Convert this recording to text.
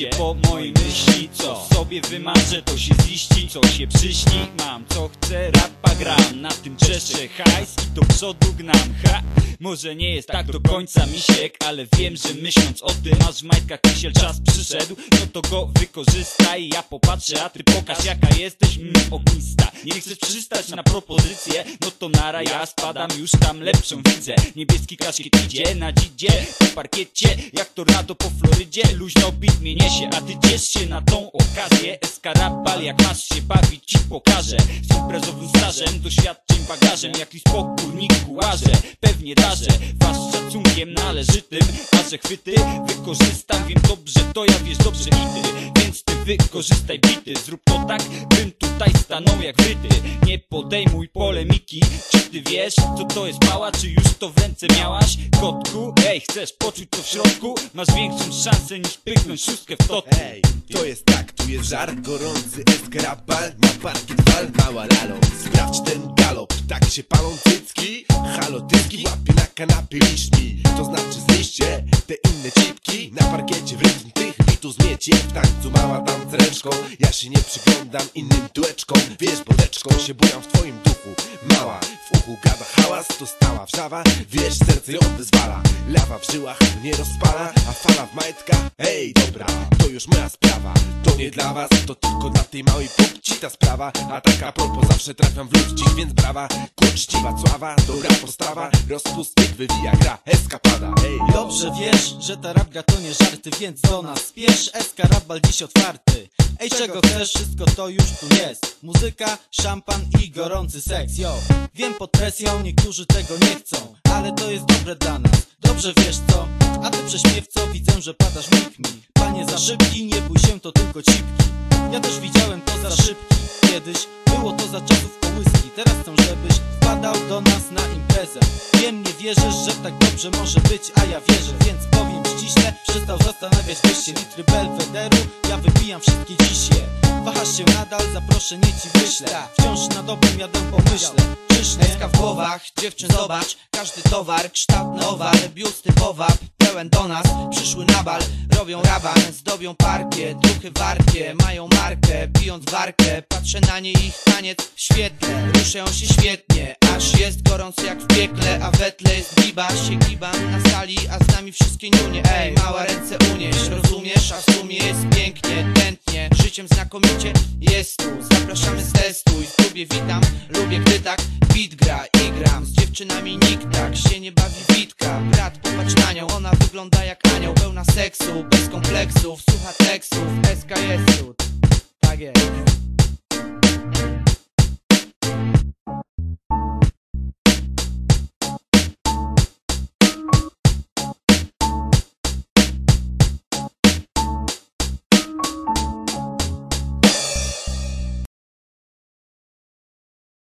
idzie po mojej myśli Co sobie wymarzę to się ziści Co się przyśni. Mam co chcę gram Na tym czesze. Hajs i do przodu gnam. Ha! Może nie jest tak do końca misiek Ale wiem, że myśląc o tym Masz w majtkach kisiel, czas przyszedł. No to go wykorzystaj Ja popatrzę, a ty pokaż jaka jesteś mm, ognista. Nie chcesz przystać na propozycję? No to nara, ja spadam już tam lepszą widzę. Niebieski kaszkiet idzie na dzidzie Po parkiecie, jak tornado po Florydzie. Luźno bit mnie niesie, a ty ciesz się na tą okazję. Eskarabal, jak masz się bawić ci pokażę. Z imprezowym stażem, doświadczeń bagażem Jak list po kurniku łażę Pewnie darzę was szacunkiem należytym A że chwyty wykorzystam Wiem dobrze, to ja wiesz dobrze i ty Więc ty wykorzystaj bity Zrób to tak, bym tutaj stanął jak wryty Nie podejmuj polemiki Czy ty wiesz, co to jest mała Czy już to w ręce miałaś? Kotku, ej, chcesz poczuć to w środku? Masz większą szansę niż pyknąć szóstkę w toku Ej, to jest tak, tu jest żar gorący eskarabal Na parkiet fal, mała lalo Sprawdź ten galop, tak się palą cycki Halo, łapie na kanapie liśni. To znaczy zniszcie te inne cipki. Na parkiecie w rytm tych bitów zmiecie. W tańcu mała tam ręczką. Ja się nie przyglądam innym dueczkom Wiesz, bodeczką się bujam w twoim duchu Mała, w uchu gada hałas To stała wrzawa, wiesz, serce ją wyzwala. Lawa w żyłach nie rozpala A fala w majtkach, ej, dobra To już moja sprawa, to nie dla was To tylko dla tej małej pupci ta sprawa. A tak a propos zawsze trafiam w ludzi Więc brawa, ku czciwa sława Dobra postawa, rozpustnik wywija gra Eskapada, ej. Dobrze wiesz, że ta rabga to nie żarty, więc do nas spiesz. Eskarabal dziś otwarty. Ej, czego chcesz, wszystko to już tu jest. Muzyka, szampan i gorący seks, yo Wiem pod presją, niektórzy tego nie chcą Ale to jest dobre dla nas, dobrze wiesz co? A ty prześmiewco, widzę, że padasz mig mi Panie za szybki, nie bój się, to tylko cipki. Ja też widziałem to za szybki. Kiedyś było to za czasów kołyski. Teraz chcę, żebyś wpadał do nas na imprezę. Wiem, nie wierzysz, że tak dobrze może być, a ja wierzę Więc powiem ściśle, przestał zastanawiać się Litry belwederu, ja wypijam wszystkie dzisiaj. Wahasz się nadal, zaproszenie ci wyślę. Wciąż na dobrym jadę pomyślę. Czyż nie? W głowach, dziewczyn zobacz. Każdy towar, kształtny owar Biusty powab, pełen do nas Przyszły na bal, robią raban Zdobią parkie, duchy warkie Mają markę, pijąc warkę Patrzę na nie ich taniec w świetle Ruszają się świetnie, aż jest gorąco jak w piekle A we tle jest giba, się gibam na sali A z nami wszystkie niunie, ej Mała ręce unieś, rozumiesz? A w sumie jest pięknie, tętnie Życiem znakomicie jest tu Zapraszamy z testu i w klubie witam Lubię gdy tak beat gra i gram. Z dziewczynami nikt tak się nie bawi witka Brat popatrz na nią, ona wygląda jak anioł Pełna seksu, bez kompleksów, słucha tekstów. SKS-u Tak jest